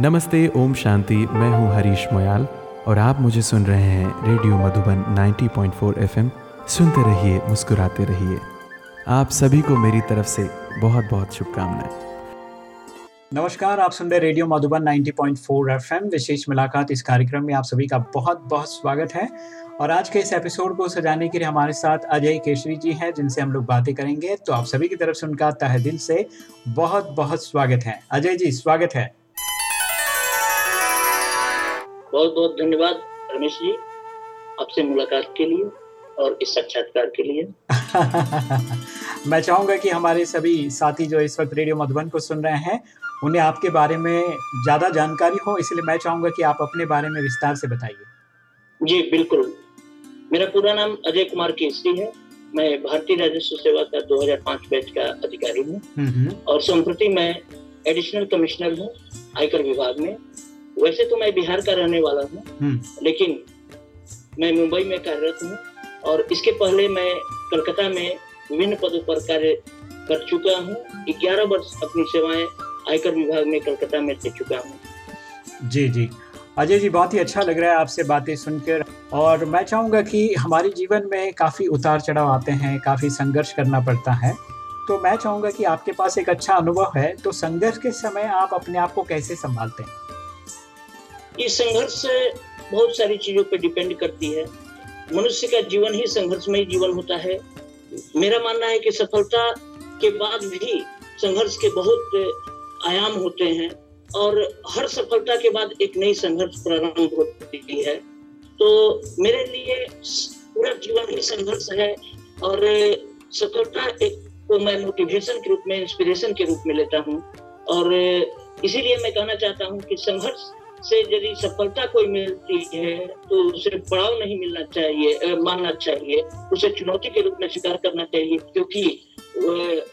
नमस्ते, ओम शांति। मैं हूँ हरीश मोयाल और आप मुझे सुन रहे हैं रेडियो मधुबन 90.4 एफएम। सुनते रहिए, मुस्कुराते रहिए। आप सभी को मेरी तरफ़ से बहुत बहुत शुभकामनाएँ। नमस्कार, आप सुन रहे रेडियो मधुबन 90.4 एफएम। विशेष मुलाकात इस कार्यक्रम में आप सभी का बहुत बहुत स्वागत है। और आज के इस एपिसोड को सजाने के लिए हमारे साथ अजय केशरी जी हैं, जिनसे हम लोग बातें करेंगे। तो आप सभी की तरफ़ से उनका तह दिल से बहुत बहुत स्वागत है। अजय जी, स्वागत है। बहुत बहुत धन्यवाद रमेश जी आपसे मुलाकात के लिए और इस साक्षात्कार के लिए। मैं चाहूँगा कि हमारे सभी साथी जो इस वक्त रेडियो मधुबन को सुन रहे हैं उन्हें आपके बारे में ज़्यादा जानकारी हो इसलिए मैं चाहूँगा कि आप अपने बारे में विस्तार से बताइए। जी बिल्कुल। मेरा पूरा नाम अजय कुमार केसरी है। मैं भारतीय राजस्व सेवा का 2005 बैच का अधिकारी हूँ। हम्म, हम्म। और संप्रति मैं एडिशनल कमिश्नर हूँ आयकर विभाग में। वैसे तो मैं बिहार का रहने वाला हूँ हम्म, लेकिन मैं मुंबई में कार्यरत हूँ और इसके पहले मैं कलकत्ता में विभिन्न पदों पर कार्य कर चुका हूँ। ग्यारह वर्ष अपनी सेवाएँ आयकर विभाग में कलकत्ता में दे चुका हूँ। जी जी। अजय जी बहुत ही अच्छा लग रहा है आपसे बातें सुनकर और मैं चाहूँगा कि हमारे जीवन में काफ़ी उतार चढ़ाव आते हैं काफ़ी संघर्ष करना पड़ता है। तो मैं चाहूँगा कि आपके पास एक अच्छा अनुभव है तो संघर्ष के समय आप अपने आप को कैसे संभालते हैं? ये संघर्ष बहुत सारी चीज़ों पर डिपेंड करती है। मनुष्य का जीवन ही संघर्षमय जीवन होता है। मेरा मानना है कि सफलता के बाद भी संघर्ष के बहुत आयाम होते हैं और हर सफलता के बाद एक नई संघर्ष प्रारंभ होती है। तो मेरे लिए पूरा जीवन ही संघर्ष है और सफलता एक को मैं मोटिवेशन के रूप में इंस्पिरेशन के रूप में लेता हूँ। और इसीलिए मैं कहना चाहता हूँ कि संघर्ष से यदि सफलता कोई मिलती है तो उसे पड़ाव नहीं मिलना चाहिए मानना चाहिए। उसे चुनौती के रूप में स्वीकार करना चाहिए, क्योंकि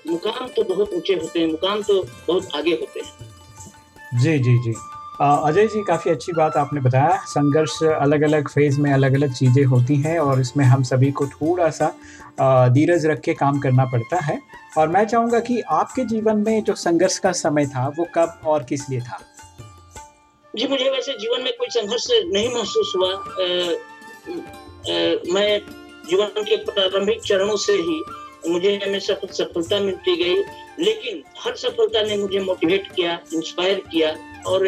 मुकाम तो बहुत ऊँचे होते हैं, मुकाम तो बहुत आगे होते हैं। जी जी जी। अजय जी, काफ़ी अच्छी बात आपने बताया। संघर्ष अलग अलग फ़ेज़ में अलग अलग चीज़ें होती हैं और इसमें हम सभी को थोड़ा सा धीरज रख के काम करना पड़ता है। और मैं चाहूँगा कि आपके जीवन में जो संघर्ष का समय था, वो कब और किस लिए था? जी मुझे वैसे जीवन में कोई संघर्ष नहीं महसूस हुआ। अ, अ, मैं जीवन के प्रारंभिक चरणों से ही मुझे हमेशा कुछ सफलता मिलती गई लेकिन हर सफलता ने मुझे मोटिवेट किया इंस्पायर किया और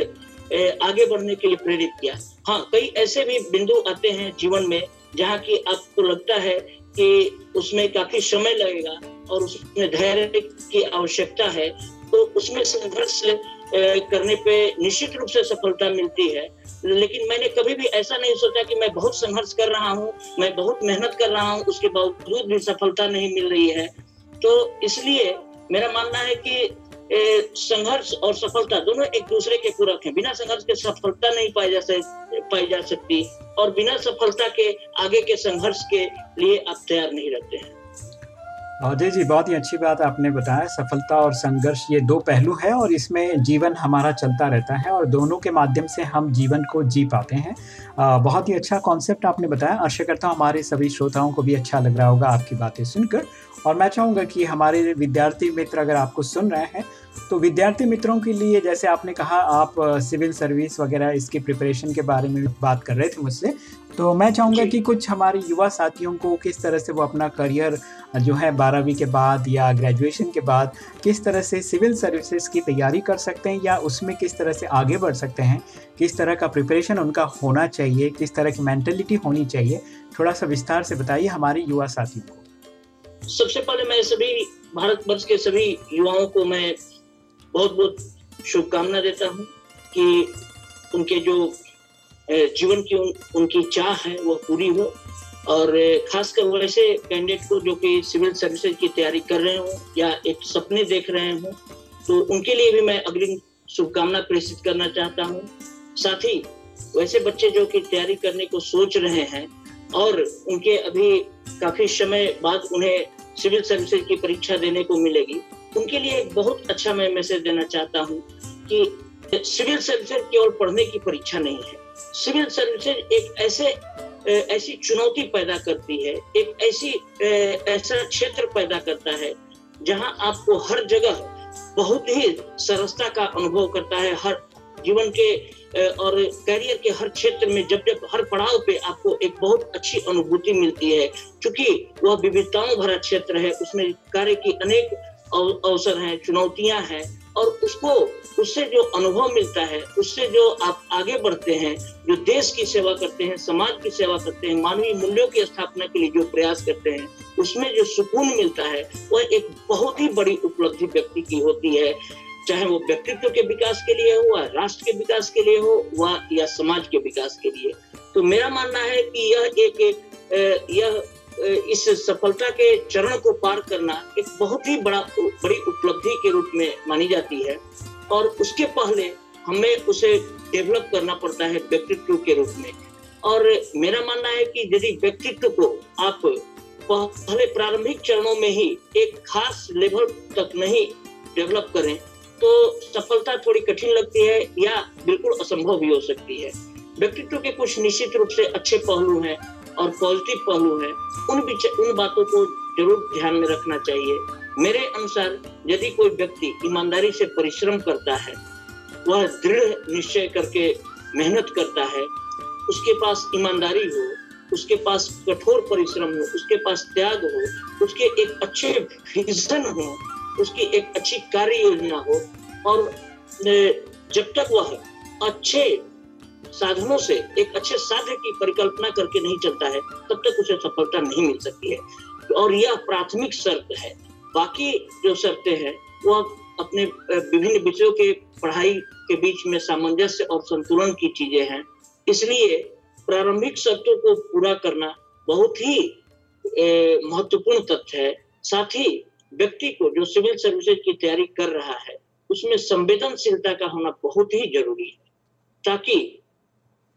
आगे बढ़ने के लिए प्रेरित किया। हाँ कई ऐसे भी बिंदु आते हैं जीवन में जहाँ की आपको लगता है कि उसमें काफ़ी समय लगेगा और उसमें धैर्य की आवश्यकता है तो उसमें संघर्ष करने पे निश्चित रूप से सफलता मिलती है। लेकिन मैंने कभी भी ऐसा नहीं सोचा कि मैं बहुत संघर्ष कर रहा हूँ, मैं बहुत मेहनत कर रहा हूँ, उसके बावजूद भी सफलता नहीं मिल रही है। तो इसलिए मेरा मानना है कि संघर्ष और सफलता दोनों एक दूसरे के पूरक हैं। बिना संघर्ष के सफलता नहीं पाई जा पाई जा सकती और बिना सफलता के आगे के संघर्ष के लिए आप तैयार नहीं रहते हैं। अजय जी बहुत ही अच्छी बात आपने बताया। सफलता और संघर्ष ये दो पहलू है और इसमें जीवन हमारा चलता रहता है और दोनों के माध्यम से हम जीवन को जी पाते हैं। अ, बहुत ही अच्छा कॉन्सेप्ट आपने बताया। आशा करता हूँ हमारे सभी श्रोताओं को भी अच्छा लग रहा होगा आपकी बातें सुनकर। और मैं चाहूँगा कि हमारे विद्यार्थी मित्र अगर आपको सुन रहे हैं तो विद्यार्थी मित्रों के लिए जैसे आपने कहा आप सिविल सर्विस वगैरह इसकी प्रिपरेशन के बारे में बात कर रहे थे मुझसे। तो मैं चाहूँगा कि कुछ हमारे युवा साथियों को किस तरह से वो अपना करियर जो है बारहवीं के बाद या ग्रेजुएशन के बाद किस तरह से सिविल सर्विसेज़ की तैयारी कर सकते हैं या उसमें किस तरह से आगे बढ़ सकते हैं? किस तरह का प्रिपरेशन उनका होना चाहिए? किस तरह की मैंटेलिटी होनी चाहिए? थोड़ा सा विस्तार से बताइए हमारे युवा साथियों को। सबसे पहले मैं सभी भारतवर्ष के सभी युवाओं को मैं बहुत बहुत शुभकामना देता हूँ कि उनके जो जीवन की उन, उनकी चाह है वो पूरी हो। और खासकर वैसे कैंडिडेट को जो कि सिविल सर्विसेज़ की तैयारी कर रहे हो या एक सपने देख रहे हो तो उनके लिए भी मैं अग्रिम शुभकामना प्रेषित करना चाहता हूँ। साथ ही वैसे बच्चे जो कि तैयारी करने को सोच रहे हैं और उनके अभी काफ़ी समय बाद उन्हें सिविल सर्विसेज़ की परीक्षा देने को मिलेगी उनके लिए एक बहुत अच्छा मैं मैसेज देना चाहता हूँ कि सिविल सर्विसेज़ केवल पढ़ने की परीक्षा नहीं है। सिविल सर्विसेज़ एक ऐसे ऐसी चुनौती पैदा करती है, एक ऐसी ऐसा क्षेत्र पैदा करता है, जहाँ आपको हर जगह बहुत ही सरसता का अनुभव करता है, हर जीवन के और करियर के हर क्षेत्र में जब जब हर पड़ाव पे आपको एक बहुत अच्छी अनुभूति मिलती है क्योंकि वह विविधताओं भरा क्षेत्र है, उसमें कार्य की अनेक अवसर हैं, चुनौतियाँ हैं और उसको उससे जो अनुभव मिलता है उससे जो आप आगे बढ़ते हैं जो देश की सेवा करते हैं समाज की सेवा करते हैं मानवीय मूल्यों की स्थापना के लिए जो प्रयास करते हैं उसमें जो सुकून मिलता है वह एक बहुत ही बड़ी उपलब्धि व्यक्ति की होती है। चाहे वो व्यक्तित्व के विकास के लिए हो राष्ट्र के विकास के लिए हो व या समाज के विकास के लिए। तो मेरा मानना है कि यह एक, एक यह इस सफलता के चरण को पार करना एक बहुत ही बड़ा बड़ी उपलब्धि के रूप में मानी जाती है। और उसके पहले हमें उसे डेवलप करना पड़ता है व्यक्तित्व के रूप में। और मेरा मानना है कि यदि व्यक्तित्व को आप पहले प्रारंभिक चरणों में ही एक खास लेवल तक नहीं डेवलप करें तो सफलता थोड़ी कठिन लगती है या बिल्कुल असंभव भी हो सकती है। व्यक्तित्व के कुछ निश्चित रूप से अच्छे पहलू हैं। और पॉजिटिव पहलू है, उन उन बातों को ज़रूर ध्यान में रखना चाहिए। मेरे अनुसार, यदि कोई व्यक्ति ईमानदारी से परिश्रम करता है, वह दृढ़ निश्चय करके मेहनत करता है, उसके पास ईमानदारी हो, उसके पास कठोर परिश्रम हो, उसके पास त्याग हो, उसके एक अच्छे विजन हो, उसकी एक अच्छी कार्य योजना हो, और जब तक वह अच्छे साधनों से एक अच्छे साध्य की परिकल्पना करके नहीं चलता है, तब तक उसे सफलता नहीं मिल सकती है। और यह प्राथमिक शर्त है। बाकी जो शर्तें हैं वह अपने विभिन्न विषयों के पढ़ाई के बीच में सामंजस्य और संतुलन की चीज़ें हैं। इसलिए प्रारंभिक शर्तों को पूरा करना बहुत ही महत्वपूर्ण तथ्य है। साथ ही व्यक्ति को जो सिविल सर्विसेज़ की तैयारी कर रहा है, उसमें संवेदनशीलता का होना बहुत ही ज़रूरी है, ताकि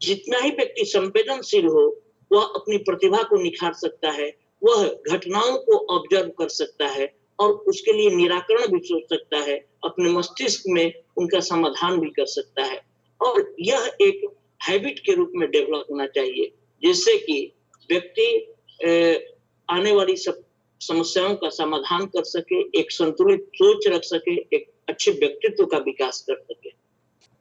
जितना ही व्यक्ति संवेदनशील हो, वह अपनी प्रतिभा को निखार सकता है, वह घटनाओं को ऑब्ज़र्व कर सकता है और उसके लिए निराकरण भी सोच सकता है, अपने मस्तिष्क में उनका समाधान भी कर सकता है। और यह एक हैबिट के रूप में डेवलप होना चाहिए, जिससे कि व्यक्ति आने वाली सब समस्याओं का समाधान कर सके, एक संतुलित सोच रख सके, एक अच्छे व्यक्तित्व का विकास कर सके।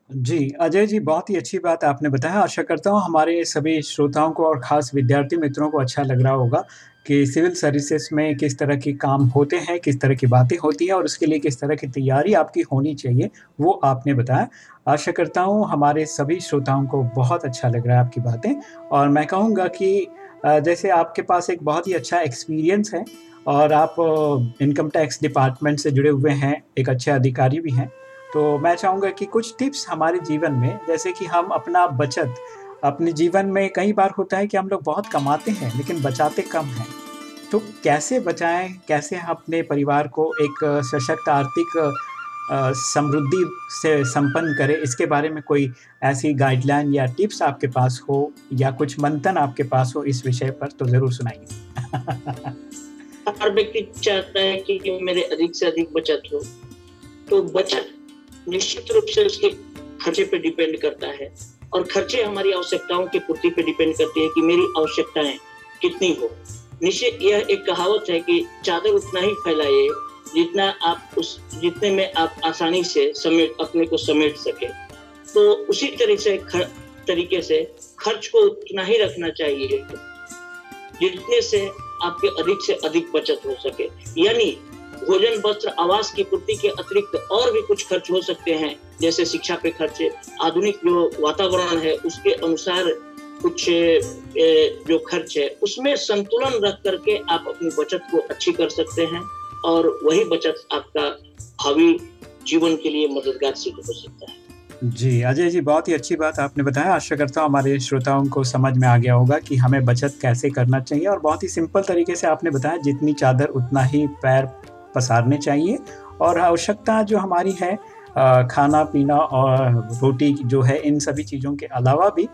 जी, अजय जी बहुत ही अच्छी बात आपने बताया। आशा करता हूँ हमारे सभी श्रोताओं को और ख़ास विद्यार्थी मित्रों को अच्छा लग रहा होगा कि सिविल सर्विसेज़ में किस तरह के काम होते हैं, किस तरह की बातें होती हैं और उसके लिए किस तरह की तैयारी आपकी होनी चाहिए, वो आपने बताया। आशा करता हूँ हमारे सभी श्रोताओं को बहुत अच्छा लग रहा है आपकी बातें और मैं कहूँगा कि जैसे आपके पास एक बहुत ही अच्छा एक्सपीरियंस है और आप इनकम टैक्स डिपार्टमेंट से जुड़े हुए हैं, एक अच्छे अधिकारी भी हैं। तो मैं चाहूँगा कि कुछ टिप्स हमारे जीवन में, जैसे कि हम अपना बचत, अपने जीवन में कई बार होता है कि हम लोग बहुत कमाते हैं, लेकिन बचाते कम हैं। तो कैसे बचाएँ, कैसे अपने परिवार को एक सशक्त आर्थिक समृद्धि से संपन्न करें, इसके बारे में कोई ऐसी गाइडलाइन या टिप्स आपके पास हो, या कुछ मंथन आपके पास हो इस विषय पर तो ज़रूर सुनाइए। हर व्यक्ति चाहता है कि मेरे अधिक से अधिक बचत हो। तो बचत निश्चित रूप से उसके खर्चे पे डिपेंड करता है। और खर्चे हमारी आवश्यकताओं की पूर्ति पे डिपेंड करती है कि मेरी आवश्यकताएँ कितनी हो। निश्चित यह एक कहावत है कि चादर उतना ही फैलाइए जितना आप उस जितने में आप आसानी से समेट अपने को समेट सके। तो उसी तरह से खर, तरीके से खर्च को उतना ही रखना चाहिए जितने से आपके अधिक से अधिक बचत हो सके। यानी भोजन, वस्त्र, आवास की पूर्ति के अतिरिक्त और भी कुछ खर्च हो सकते हैं। जैसे शिक्षा पे खर्चे, आधुनिक जो वातावरण है, उसके अनुसार कुछ जो खर्च है, उसमें संतुलन रख करके आप अपनी बचत को अच्छी कर सकते हैं और वही बचत आपका भावी जीवन के लिए मददगार सिद्ध हो सकता है। जी, अजय जी, बहुत ही अच्छी बात आपने बताया। आशा करता हूँ हमारे श्रोताओं को समझ में आ गया होगा कि हमें बचत कैसे करना चाहिए और बहुत ही सिंपल तरीके से आपने बताया, जितनी चादर उतना ही पैर पसारने चाहिए। और आवश्यकता जो हमारी है खाना, पीना और रोटी जो है, इन सभी चीज़ों के अलावा भी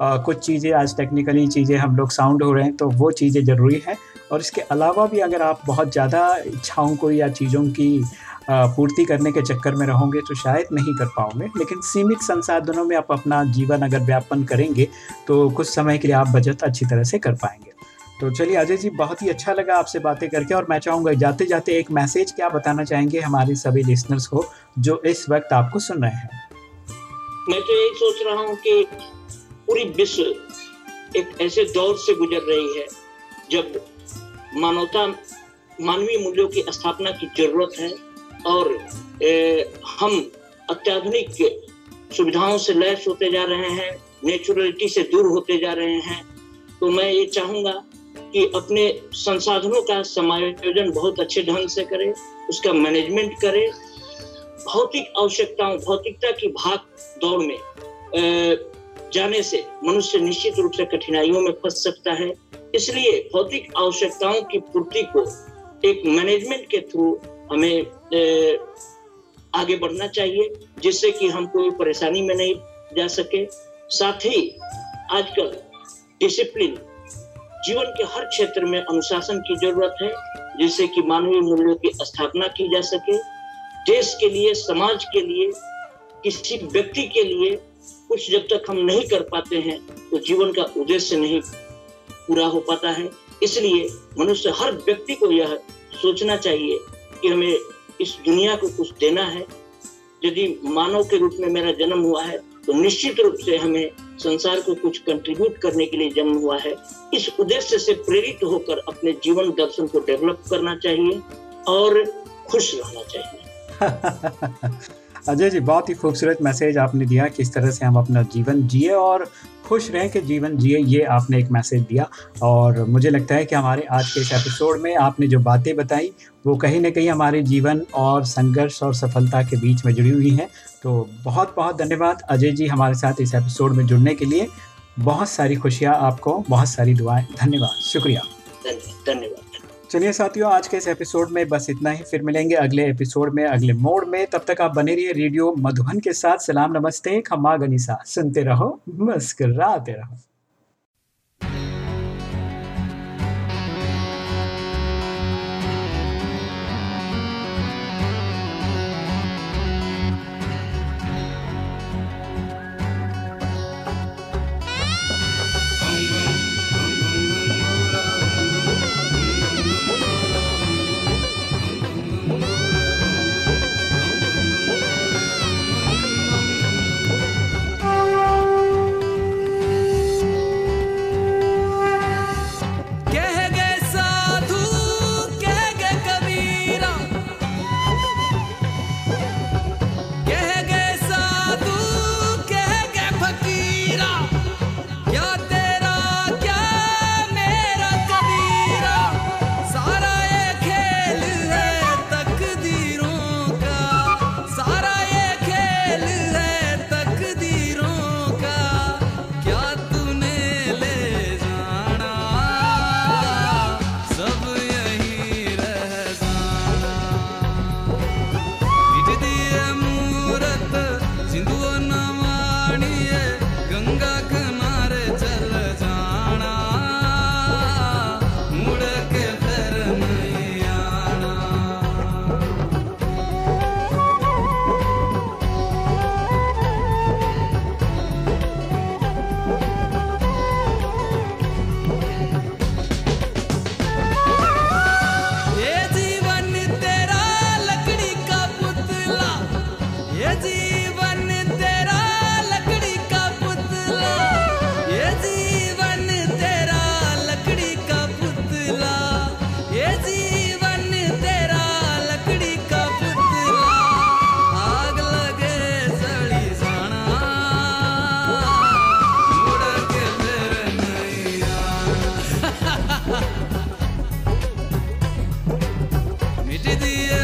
कुछ चीज़ें आज टेक्निकली चीज़ें हम लोग साउंड हो रहे हैं तो वो चीज़ें ज़रूरी हैं। और इसके अलावा भी अगर आप बहुत ज़्यादा इच्छाओं को या चीज़ों की पूर्ति करने के चक्कर में रहोगे तो शायद नहीं कर पाओगे। लेकिन सीमित संसाधनों में आप अपना जीवन अगर व्यापन करेंगे तो कुछ समय के लिए आप बचत अच्छी तरह से कर पाएँगे। तो चलिए अजय जी बहुत ही अच्छा लगा आपसे बातें करके और मैं चाहूँगा जाते जाते एक मैसेज क्या बताना चाहेंगे हमारे सभी लिसनर्स को जो इस वक्त आपको सुन रहे हैं? मैं तो यही सोच रहा हूँ कि पूरी विश्व एक ऐसे दौर से गुजर रही है जब मानवता मानवीय मूल्यों की स्थापना की ज़रूरत है और ए, हम अत्याधुनिक सुविधाओं से लैस होते जा रहे हैं नेचुरलिटी से दूर होते जा रहे हैं। तो मैं ये चाहूँगा कि अपने संसाधनों का समायोजन बहुत अच्छे ढंग से करें, उसका मैनेजमेंट करें। भौतिक आवश्यकताओं, भौतिकता की भाग दौड़ में जाने से मनुष्य निश्चित रूप से कठिनाइयों में फंस सकता है। इसलिए भौतिक आवश्यकताओं की पूर्ति को एक मैनेजमेंट के थ्रू हमें आगे बढ़ना चाहिए, जिससे कि हम कोई परेशानी में नहीं जा सके। साथ ही आजकल डिसिप्लिन जीवन के हर क्षेत्र में अनुशासन की ज़रूरत है, जिससे कि मानवीय मूल्यों की स्थापना की जा सके। देश के लिए, समाज के लिए, किसी व्यक्ति के लिए कुछ जब तक हम नहीं कर पाते हैं तो जीवन का उद्देश्य नहीं पूरा हो पाता है। इसलिए मनुष्य हर व्यक्ति को यह सोचना चाहिए कि हमें इस दुनिया को कुछ देना है। यदि मानव के रूप में मेरा जन्म हुआ है तो निश्चित रूप से हमें संसार को कुछ कंट्रीब्यूट करने के लिए जन्म हुआ है, इस उद्देश्य से प्रेरित होकर अपने जीवन दर्शन को डेवलप करना चाहिए और खुश रहना चाहिए। अजय जी, बहुत ही खूबसूरत मैसेज आपने दिया किस तरह से हम अपना जीवन जिए और खुश रहें कि जीवन जिए, ये आपने एक मैसेज दिया। और मुझे लगता है कि हमारे आज के इस एपिसोड में आपने जो बातें बताई, वो कहीं ना कहीं हमारे जीवन और संघर्ष और सफलता के बीच में जुड़ी हुई हैं। तो बहुत बहुत धन्यवाद अजय जी हमारे साथ इस एपिसोड में जुड़ने के लिए। बहुत सारी खुशियाँ आपको, बहुत सारी दुआएँ। धन्यवाद। शुक्रिया। धन्यवाद। चलिए साथियों, आज के इस एपिसोड में बस इतना ही। फिर मिलेंगे अगले एपिसोड में, अगले मोड में। तब तक आप बने रहिए रेडियो मधुबन के साथ। सलाम, नमस्ते खमा गनीसा। सुनते रहो, मुस्कराते रहो। idiot.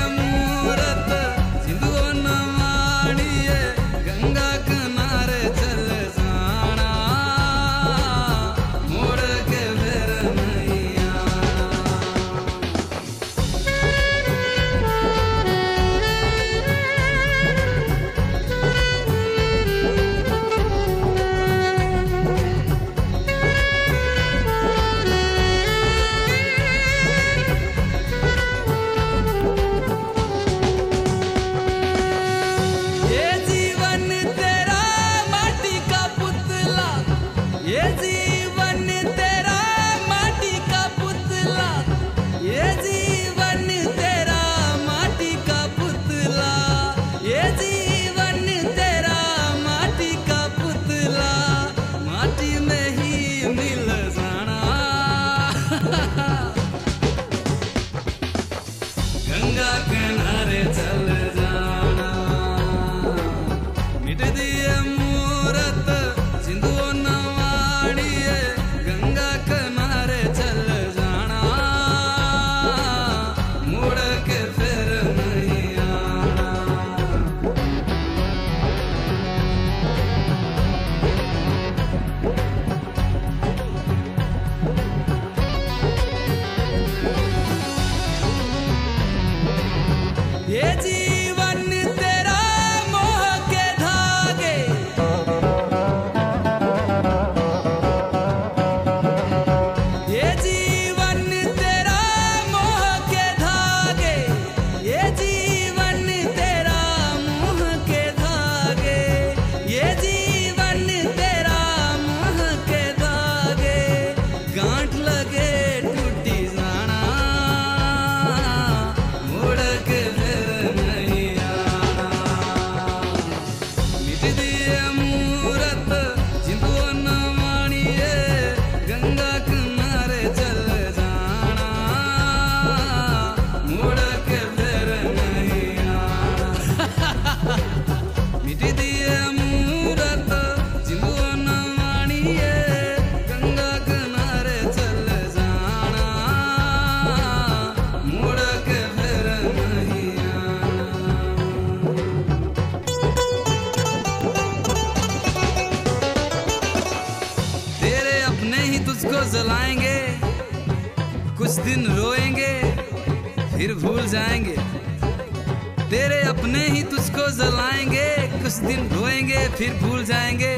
जलाएँगे कुछ दिन रोएँगे फिर भूल जाएँगे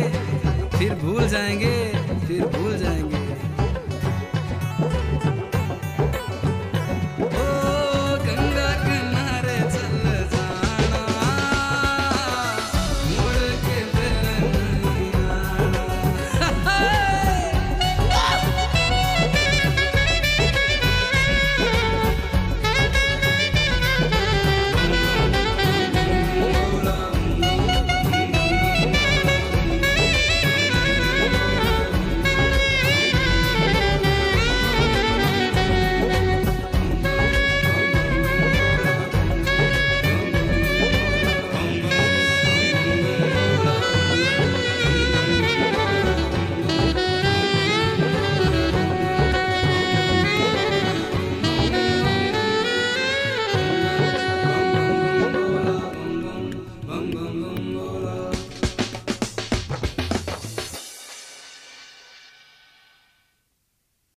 फिर भूल जाएँगे फिर भूल जाएँगे।